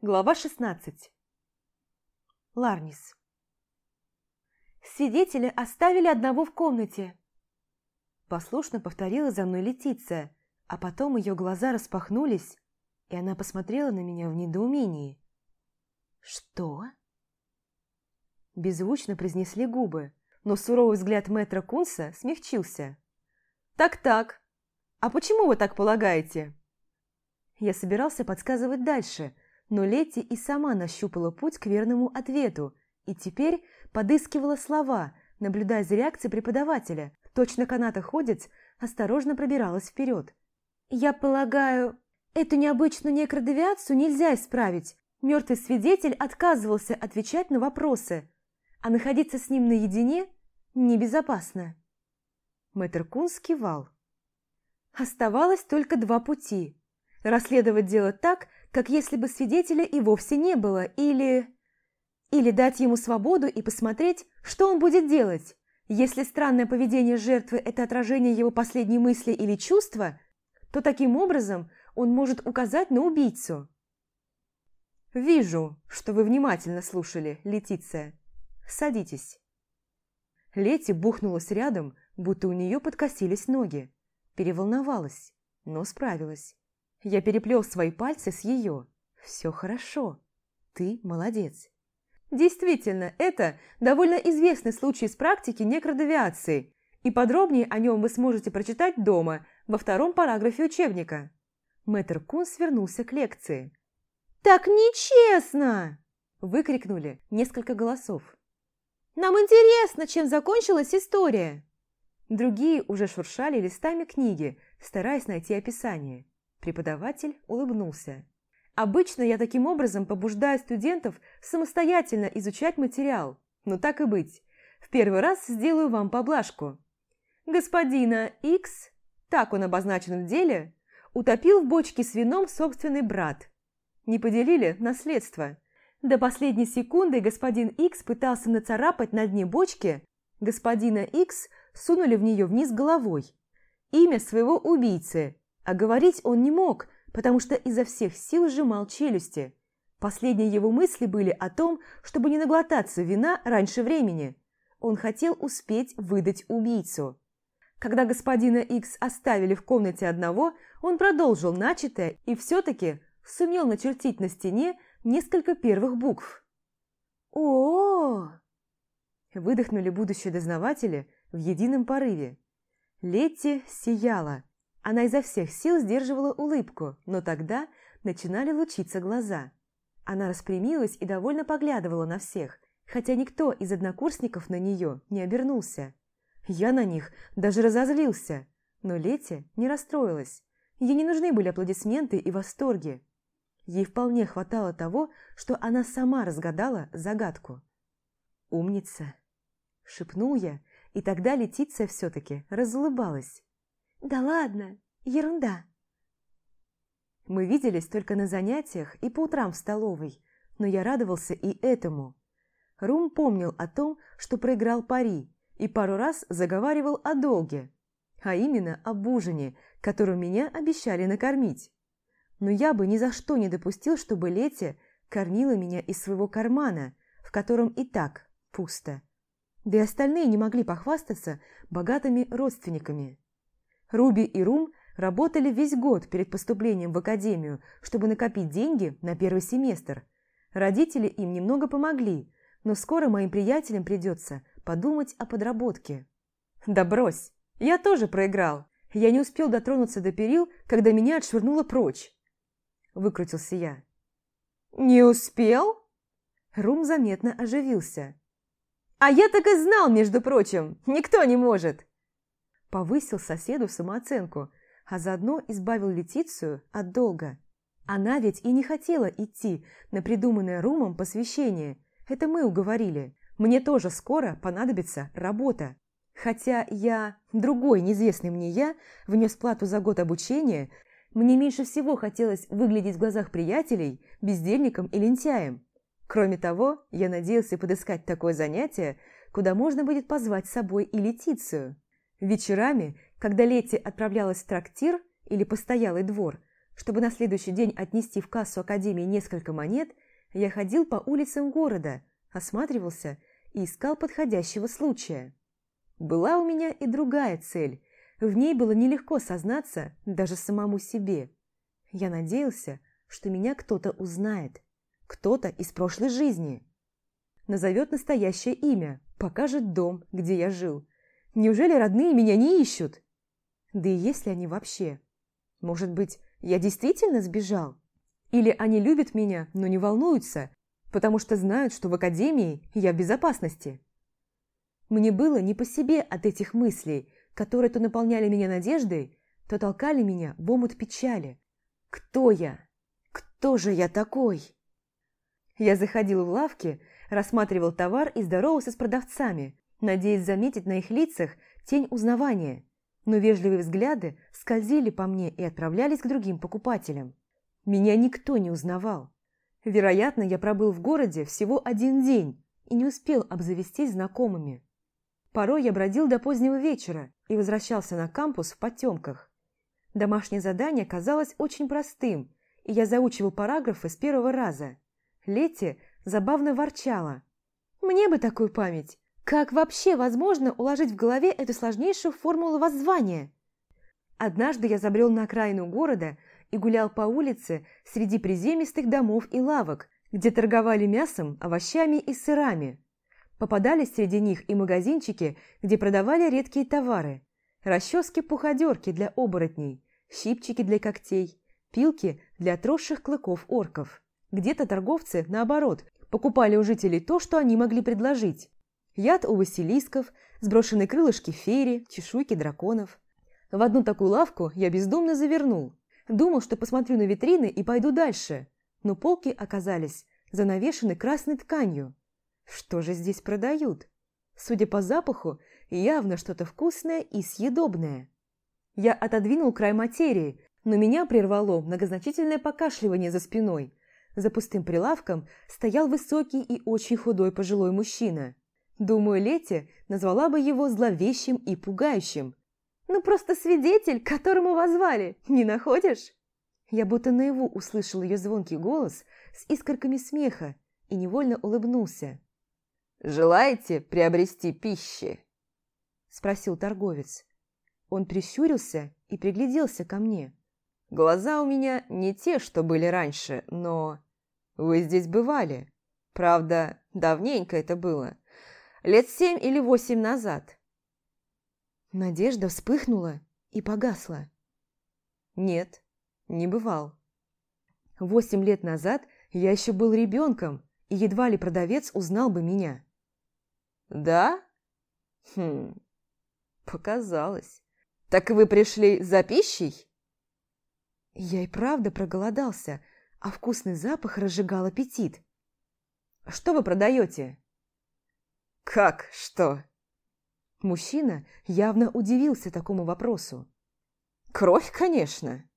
Глава 16 Ларнис «Свидетеля оставили одного в комнате!» Послушно повторила за мной Летиция, а потом ее глаза распахнулись, и она посмотрела на меня в недоумении. «Что?» Беззвучно произнесли губы, но суровый взгляд мэтра Кунса смягчился. «Так-так, а почему вы так полагаете?» Я собирался подсказывать дальше – но Лети и сама нащупала путь к верному ответу и теперь подыскивала слова, наблюдая за реакцией преподавателя. Точно канатоходец осторожно пробиралась вперед. «Я полагаю, эту необычную некродевиацию нельзя исправить. Мертвый свидетель отказывался отвечать на вопросы, а находиться с ним наедине небезопасно». Мэтр Кун скивал. Оставалось только два пути. Расследовать дело так, как если бы свидетеля и вовсе не было, или... Или дать ему свободу и посмотреть, что он будет делать. Если странное поведение жертвы – это отражение его последней мысли или чувства, то таким образом он может указать на убийцу. «Вижу, что вы внимательно слушали, Летиция. Садитесь». Лети бухнулась рядом, будто у нее подкосились ноги. Переволновалась, но справилась. Я переплел свои пальцы с ее. Все хорошо. Ты молодец. Действительно, это довольно известный случай из практики некродевиации, и подробнее о нем вы сможете прочитать дома, во втором параграфе учебника. Мэтр Кун свернулся к лекции. «Так нечестно!» – выкрикнули несколько голосов. «Нам интересно, чем закончилась история!» Другие уже шуршали листами книги, стараясь найти описание. Преподаватель улыбнулся. Обычно я таким образом побуждаю студентов самостоятельно изучать материал, но так и быть. В первый раз сделаю вам поблажку. Господина X, так он обозначен в деле, утопил в бочке с вином собственный брат. Не поделили наследство. До последней секунды господин X пытался нацарапать на дне бочки, господина X сунули в нее вниз головой. Имя своего убийцы, а говорить он не мог, потому что изо всех сил сжимал челюсти. Последние его мысли были о том, чтобы не наглотаться вина раньше времени. Он хотел успеть выдать убийцу. Когда господина Икс оставили в комнате одного, он продолжил начатое и все-таки сумел начертить на стене несколько первых букв. о, Выдохнули будущие дознаватели в едином порыве. Летти сияла. Она изо всех сил сдерживала улыбку, но тогда начинали лучиться глаза. Она распрямилась и довольно поглядывала на всех, хотя никто из однокурсников на нее не обернулся. Я на них даже разозлился, но Летя не расстроилась. Ей не нужны были аплодисменты и восторги. Ей вполне хватало того, что она сама разгадала загадку. «Умница!» – шепнул я, и тогда Летиция все-таки разулыбалась. «Да ладно, ерунда». Мы виделись только на занятиях и по утрам в столовой, но я радовался и этому. Рум помнил о том, что проиграл пари, и пару раз заговаривал о долге, а именно об ужине, которым меня обещали накормить. Но я бы ни за что не допустил, чтобы Летя кормила меня из своего кармана, в котором и так пусто. Да и остальные не могли похвастаться богатыми родственниками. Руби и Рум работали весь год перед поступлением в академию, чтобы накопить деньги на первый семестр. Родители им немного помогли, но скоро моим приятелям придется подумать о подработке. Да брось, я тоже проиграл. Я не успел дотронуться до перил, когда меня отшвырнуло прочь. Выкрутился я. «Не успел?» Рум заметно оживился. «А я так и знал, между прочим, никто не может!» Повысил соседу самооценку, а заодно избавил Летицию от долга. Она ведь и не хотела идти на придуманное Румом посвящение. Это мы уговорили. Мне тоже скоро понадобится работа. Хотя я, другой неизвестный мне я, внес плату за год обучения, мне меньше всего хотелось выглядеть в глазах приятелей бездельником и лентяем. Кроме того, я надеялся подыскать такое занятие, куда можно будет позвать с собой и Летицию. Вечерами, когда Летти отправлялась в трактир или постоялый двор, Чтобы на следующий день отнести в кассу Академии несколько монет, я ходил по улицам города, осматривался и искал подходящего случая. Была у меня и другая цель. В ней было нелегко сознаться даже самому себе. Я надеялся, что меня кто-то узнает, кто-то из прошлой жизни. Назовет настоящее имя, покажет дом, где я жил. Неужели родные меня не ищут? Да и если они вообще? Может быть, я действительно сбежал? Или они любят меня, но не волнуются, потому что знают, что в академии я в безопасности? Мне было не по себе от этих мыслей, которые то наполняли меня надеждой, то толкали меня в омут печали. Кто я? Кто же я такой? Я заходил в лавки, рассматривал товар и здоровался с продавцами, надеясь заметить на их лицах тень узнавания, но вежливые взгляды скользили по мне и отправлялись к другим покупателям. Меня никто не узнавал. Вероятно, я пробыл в городе всего один день и не успел обзавестись знакомыми. Порой я бродил до позднего вечера и возвращался на кампус в потемках. Домашнее задание казалось очень простым, и я заучивал параграфы с первого раза. Лети забавно ворчала. «Мне бы такую память! Как вообще возможно уложить в голове эту сложнейшую формулу воззвания?» Однажды я забрел на окраину города и гулял по улице среди приземистых домов и лавок, где торговали мясом, овощами и сырами. Попадались среди них и магазинчики, где продавали редкие товары. Расчески-пуходерки для оборотней, щипчики для когтей, пилки для отросших клыков орков. Где-то торговцы, наоборот, покупали у жителей то, что они могли предложить. Яд у василисков, сброшенные крылышки феери, чешуйки драконов. В одну такую лавку я бездумно завернул. Думал, что посмотрю на витрины и пойду дальше. Но полки оказались занавешены красной тканью. Что же здесь продают? Судя по запаху, явно что-то вкусное и съедобное. Я отодвинул край материи, но меня прервало многозначительное покашливание за спиной. За пустым прилавком стоял высокий и очень худой пожилой мужчина. Думаю, Лети назвала бы его зловещим и пугающим. «Ну просто свидетель, которому возвали, не находишь?» Я будто наяву услышал ее звонкий голос с искорками смеха и невольно улыбнулся. «Желаете приобрести пищи?» – спросил торговец. Он прищурился и пригляделся ко мне. «Глаза у меня не те, что были раньше, но... Вы здесь бывали. Правда, давненько это было. Лет семь или восемь назад». Надежда вспыхнула и погасла. «Нет, не бывал. Восемь лет назад я еще был ребенком, и едва ли продавец узнал бы меня. «Да? Хм, показалось. Так вы пришли за пищей?» Я и правда проголодался, а вкусный запах разжигал аппетит. «Что вы продаете?» «Как что?» Мужчина явно удивился такому вопросу. «Кровь, конечно».